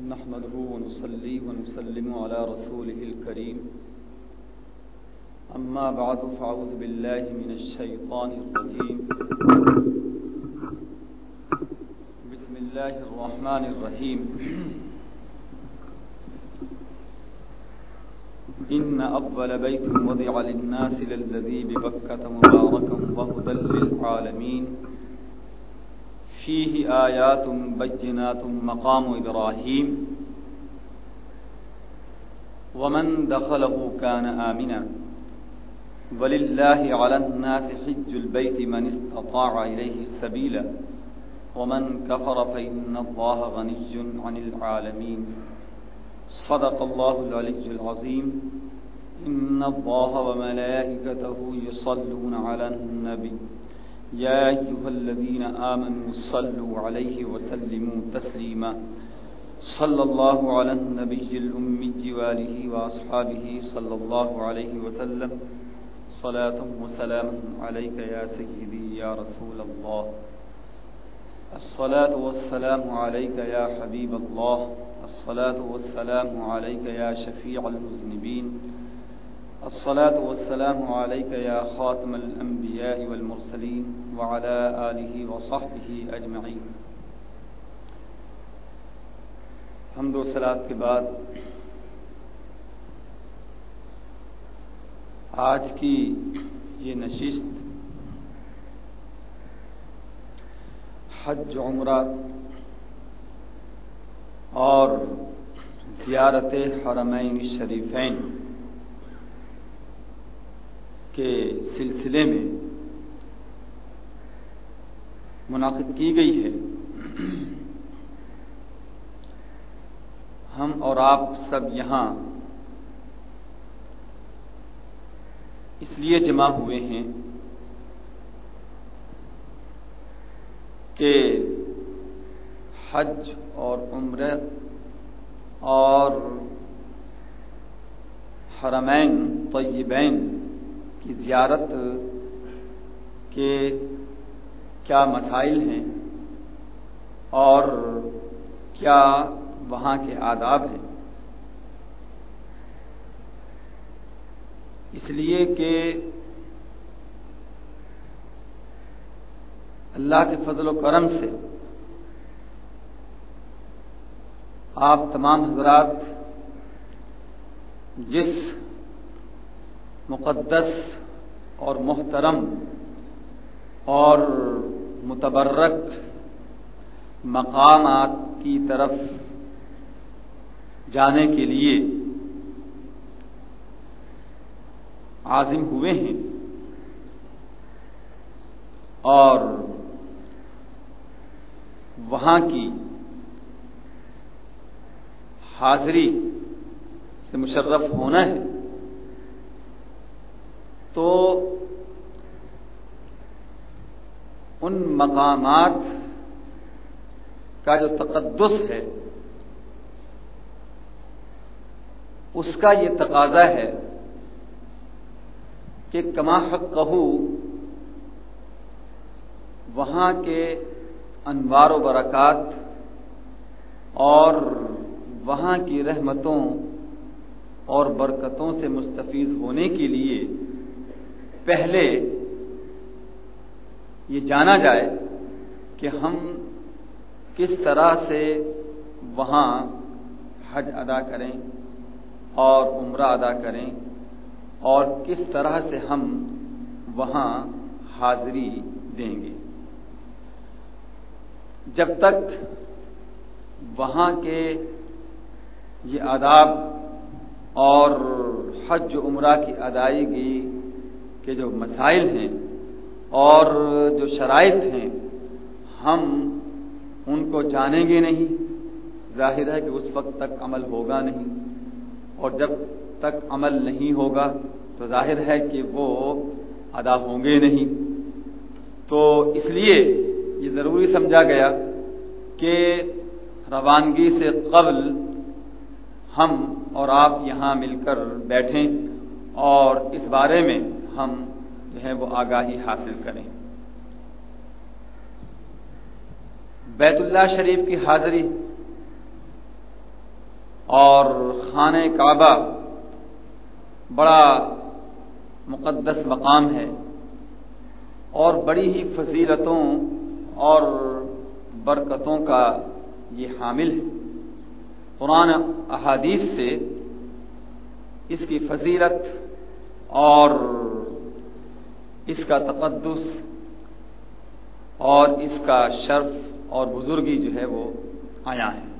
نحمده ونصلي ونسلم على رسوله الكريم. أما بعد، فأعوذ بالله من الشيطان الرجيم. بسم الله الرحمن الرحيم. إن أفضل بيت وضع للناس للذي ببكة مباركا وهدى للعالمين. فيه آيات بجنات مقام إبراهيم ومن دخله كان آمنا ولله على الناس حج البيت من استطاع إليه السبيل ومن كفر فإن الله غني عن العالمين صدق الله العلي العظيم إن الله وملائكته يصلون على النبي يا أيها الذين آمنوا صلوا عليه وسلموا تسليما. صلى الله على النبي الأمي وآله وأصحابه صلى الله عليه وسلم. صلاة وسلام عليك يا سيدي يا رسول الله. الصلاة والسلام عليك يا حبيب الله. الصلاة والسلام عليك يا شفيع المذنبين. الصلاة والسلام عليك يا خاتم الأنبياء والمرسلين وعلى آله وصحبه أجمعين. حمد و صلاة کے بعد آج کی یہ نشست حج عمرہ اور زیارت حرمین شریفین کے سلسلے میں منعقد کی گئی ہے۔ ہم اور آپ سب یہاں اس لیے جمع ہوئے ہیں کہ حج اور عمرہ اور حرمین طیبین کی زیارت کے کیا مسائل ہیں اور کیا وہاں کے آداب ہیں۔ اس لیے کہ اللہ کے فضل و کرم سے آپ تمام حضرات جس مقدس اور محترم اور متبرک مقامات کی طرف جانے کے لیے عازم ہوئے ہیں اور وہاں کی حاضری سے مشرف ہونا ہے۔ تو ان مقامات کا جو تقدس ہے، اس کا یہ تقاضا ہے کہ کما حق کہو وہاں کے انوار و برکات اور وہاں کی رحمتوں اور برکتوں سے مستفید ہونے کے لیے پہلے یہ جانا جائے کہ ہم کس طرح سے وہاں حج ادا کریں اور عمرہ ادا کریں اور کس طرح سے ہم وہاں حاضری دیں گے۔ جب تک وہاں کے یہ آداب اور حج عمرہ کی ادائیگی کے جو مسائل ہیں اور جو شرائط ہیں، ہم ان کو جانیں گے نہیں۔ ظاہر ہے کہ اس وقت تک عمل ہوگا نہیں۔ اور جب تک عمل نہیں ہوگا، تو ظاہر ہے کہ وہ ادا ہوں گے نہیں۔ تو اس لیے یہ ضروری سمجھا گیا کہ روانگی سے قبل ہم اور آپ یہاں مل کر بیٹھیں اور اس بارے میں ہم جو ہے وہ آگاہی حاصل کریں۔ بیت اللہ شریف کی حاضری اور خانہ کعبہ بڑا مقدس مقام ہے اور بڑی ہی فضیلتوں اور برکتوں کا یہ حامل ہے۔ قرآن احادیث سے اس کی فضیلت اور اس کا تقدس اور اس کا شرف اور بزرگی جو ہے وہ آیا ہے۔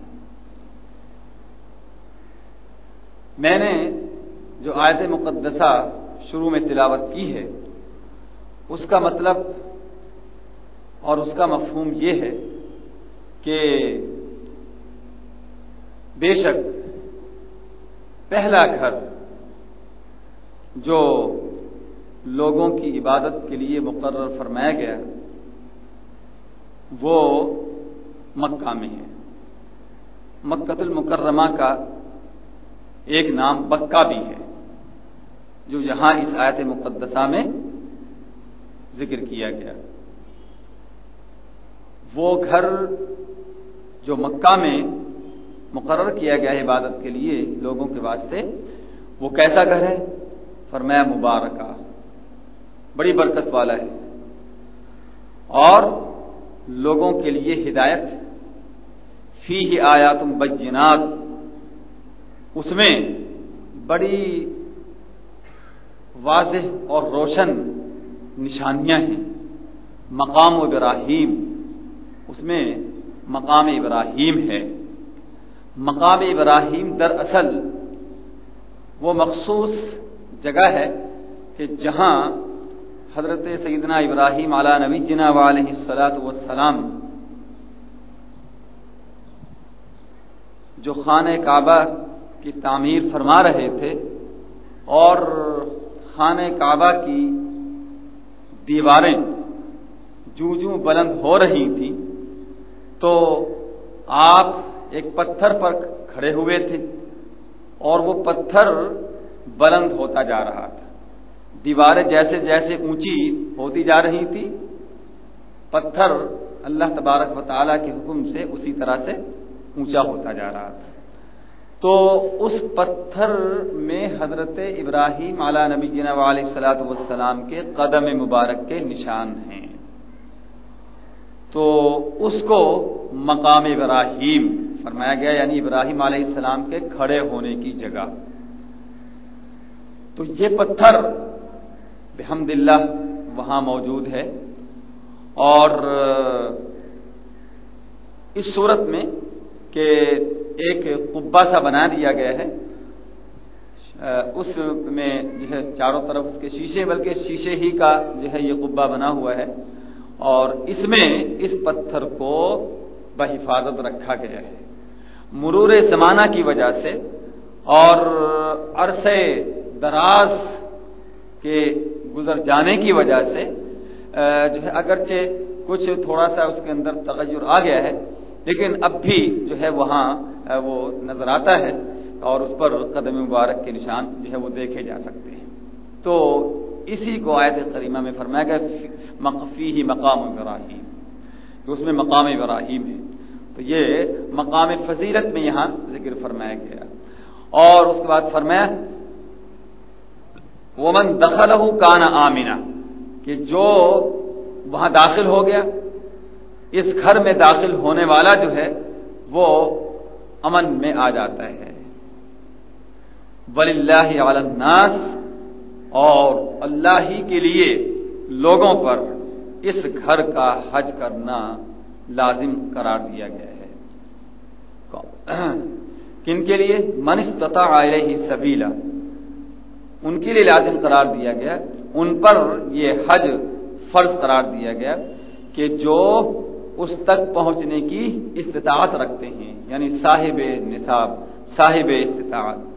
میں نے جو آیت مقدسہ شروع میں تلاوت کی ہے، اس کا مطلب اور اس کا مفہوم یہ ہے کہ بے شک پہلا گھر جو لوگوں کی عبادت کے لیے مقرر فرمایا گیا وہ مکہ میں ہے۔ مکت المکرمہ کا ایک نام بکا بھی ہے، جو یہاں اس آیت مقدسہ میں ذکر کیا گیا۔ وہ گھر جو مکہ میں مقرر کیا گیا ہے عبادت کے لیے لوگوں کے واسطے، وہ کیسا گھر ہے؟ فرمایا مبارکہ۔ بڑی برکت والا ہے۔ اور لوگوں کے لیے ہدایت۔ فی ہی آیا تم بجنات اس میں بڑی واضح اور روشن نشانیاں ہیں۔ مقام ابراہیم۔ اس میں مقام ابراہیم ہے۔ مقام ابراہیم در اصل وہ مخصوص جگہ ہے کہ جہاں حضرت سیدنا ابراہیم علیہ نبی جنا علیہ سلاۃ وسلام جو خانہ کعبہ کی تعمیر فرما رہے تھے اور خانہ کعبہ کی دیواریں جو جو بلند ہو رہی تھیں، تو آپ ایک پتھر پر کھڑے ہوئے تھے اور وہ پتھر بلند ہوتا جا رہا تھا۔ دیواریں جیسے جیسے اونچی ہوتی جا رہی تھی، پتھر اللہ تبارک و تعالیٰ کے حکم سے اسی طرح سے اونچا ہوتا جا رہا تھا۔ تو اس پتھر میں حضرت ابراہیم اعلیٰ نبی جناب علیہ السلاۃ والسلام کے قدم مبارک کے نشان ہیں۔ تو اس کو مقام ابراہیم فرمایا گیا یعنی ابراہیم علیہ السلام کے کھڑے ہونے کی جگہ۔ تو یہ پتھر بحمد اللہ وہاں موجود ہے۔ اور اس صورت میں کہ ایک قبا سا بنا دیا گیا ہے۔ اس میں جو ہے چاروں طرف اس کے شیشے، بلکہ شیشے ہی کا جو ہے یہ قبا بنا ہوا ہے۔ اور اس میں اس پتھر کو بحفاظت رکھا گیا ہے۔ مرور زمانہ کی وجہ سے اور عرصے دراز کے گزر جانے کی وجہ سے جو ہے اگرچہ کچھ تھوڑا سا اس کے اندر تغیر آ گیا ہے، لیکن اب بھی جو ہے وہاں وہ نظر آتا ہے اور اس پر قدم مبارک کے نشان جو ہے وہ دیکھے جا سکتے ہیں۔ تو اسی کو آیت کریمہ میں فرمایا گیا مقفی ہی مقام ابراہیم اس میں مقام ابراہیم ہے۔ تو یہ مقام فضیلت میں یہاں ذکر فرمایا گیا۔ اور اس کے بعد فرمایا ومن دخل کانا آمینہ کہ جو وہاں داخل ہو گیا، اس گھر میں داخل ہونے والا جو ہے، وہ امن میں آ جاتا ہے۔ ولی اللہ الناس، اور اللہ ہی کے لیے لوگوں پر اس گھر کا حج کرنا لازم قرار دیا گیا ہے۔ کن کے لیے؟ من استطاع علیہ سبیلا۔ ان کے لیے لازم قرار دیا گیا، ان پر یہ حج فرض قرار دیا گیا کہ جو اس تک پہنچنے کی استطاعت رکھتے ہیں یعنی صاحب نصاب، صاحب استطاعت۔